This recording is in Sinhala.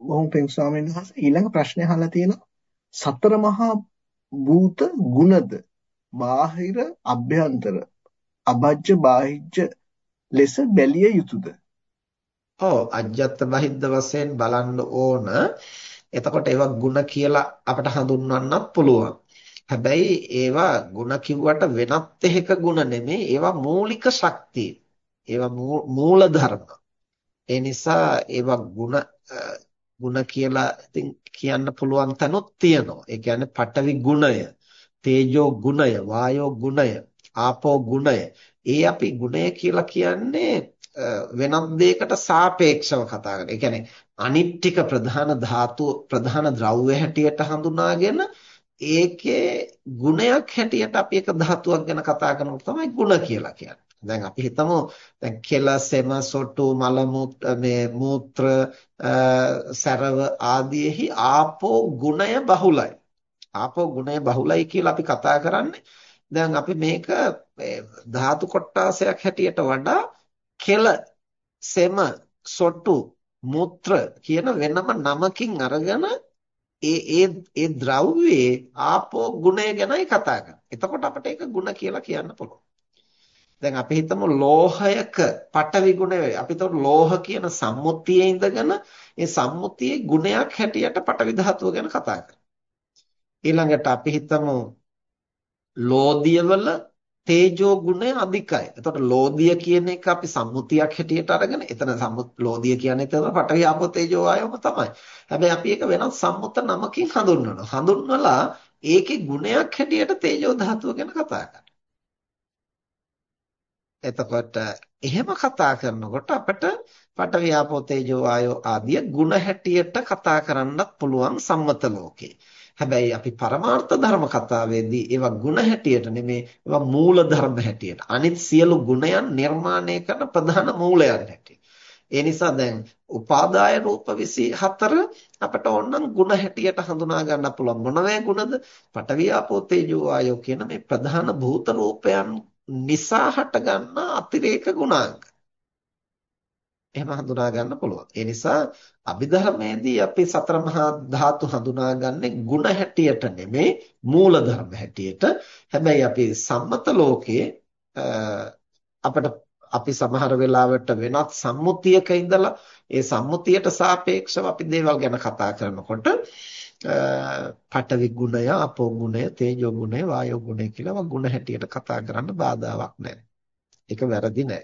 බොහොම පිං ස්වාමීන් වහන්සේ ඊළඟ ප්‍රශ්නය අහලා තියෙනවා සතර මහා භූත ගුණද බාහිර අභ්‍යන්තර අබජ්ජ බාහිජ්ජ ලෙස බැලිය යුතුයද? ඔව් අජ්ජත් බහිද්ද වශයෙන් බලන්න ඕන. එතකොට ඒවා ಗುಣ කියලා අපට හඳුන්වන්නත් පුළුවන්. හැබැයි ඒවා ಗುಣ කිව්වට වෙනත් එකක ಗುಣ නෙමෙයි. ඒවා මූලික ශක්තිය. ඒවා මූල ධර්ම. ඒ නිසා ඒවා ಗುಣ ಗುಣ කියලා ඉතින් කියන්න පුළුවන් තැනොත් තියෙනවා. ඒ කියන්නේ පඨවි ගුණය, තේජෝ ගුණය, වායෝ ගුණය, ආපෝ ගුණය. ඒ අපි ගුණය කියලා කියන්නේ වෙනත් දෙයකට සාපේක්ෂව කතා කරන. ඒ කියන්නේ අනිත්‍තික ප්‍රධාන ධාතු ප්‍රධාන ද්‍රව්‍ය හැටියට හඳුනාගෙන ඒකේ ගුණයක් හැටියට අපි එක ධාතුවක් ගැන කතා කරනකොට තමයි ගුණ කියලා කියන්නේ. දැන් අපි හිතමු දැන් කෙල සෙම සොටු මල මේ මූත්‍ර සරව ආදීෙහි ආපෝ ගුණය බහුලයි. ආපෝ ගුණය බහුලයි කියලා අපි කතා කරන්නේ දැන් අපි මේක ධාතු කොටාසයක් හැටියට වඩා කෙල සෙම සොටු මූත්‍ර කියන වෙනම නමකින් අරගෙන ඒ ඒ ඒ ද්‍රව්‍යයේ ආපෝ ගුණය ගැනයි කතා කරන්නේ. එතකොට අපිට ඒක ಗುಣ කියලා කියන්න පුළුවන්. දැන් අපි හිතමු ලෝහයක පටවි ගුණය අපි හිතමු ලෝහ කියන සම්මුතියේ ඉඳගෙන ඒ සම්මුතියේ ගුණයක් හැටියට පටවි ධාතුව ගැන කතා කරනවා. ඊළඟට අපි හිතමු ලෝධියවල තේජෝ ගුණය අධිකයි. එතකොට ලෝධිය කියන එක අපි සම්මුතියක් හැටියට අරගෙන එතන සම්මුත් ලෝධිය කියන්නේ එතන පටවි ආපෝ තේජෝ ආයෝම තමයි. හැබැයි අපි ඒක වෙනත් සම්මුත නමකින් හඳුන්වනවා. හඳුන්වලා ඒකේ ගුණයක් හැටියට තේජෝ ධාතුව ගැන කතා කරනවා. එතකොට එහෙම කතා කරනකොට අපිට පඨවි ආපෝ තේජෝ ආයෝ ආදී ಗುಣ හැටියට කතා කරන්නත් පුළුවන් සම්මත ලෝකේ. හැබැයි අපි පරමාර්ථ ධර්ම කතාවේදී ඒවා ಗುಣ හැටියට නෙමේ ඒවා මූල ධර්ම හැටියට. අනිත් සියලු ගුණයන් නිර්මාණය කරන ප්‍රධාන මූලයන් හැටියට. ඒ නිසා දැන් උපාදාය රූප 24 අපට ඕනනම් ಗುಣ හැටියට හඳුනා ගන්න පුළුවන්. මොනවැ ගුණද? පඨවි ආපෝ තේජෝ ආයෝ කියන මේ ප්‍රධාන භූත රූපයන් නිසා හටගන්නා අතිරේක ගුණාංග. එහෙම හඳුනා ගන්න පුළුවන්. ඒ නිසා අභිධර්මයේදී අපි සතර මහා ධාතු හඳුනාගන්නේ ಗುಣ හැටියට නෙමෙයි මූල ධර්ම හැටියට. හැබැයි අපි සම්මත ලෝකයේ අපිට අපි සමහර වෙලාවට වෙනත් සම්මුතියක ඉඳලා ඒ සම්මුතියට සාපේක්ෂව අපි දේවල් ගැන කතා කරනකොට පඨවි ගුණය, අපෝ ගුණය, තේජෝ ගුණය, වායෝ ගුණය කියලා වා ගුණ හැටියට කතා කරන්න බාධාවක් නැහැ. ඒක වැරදි නෑ.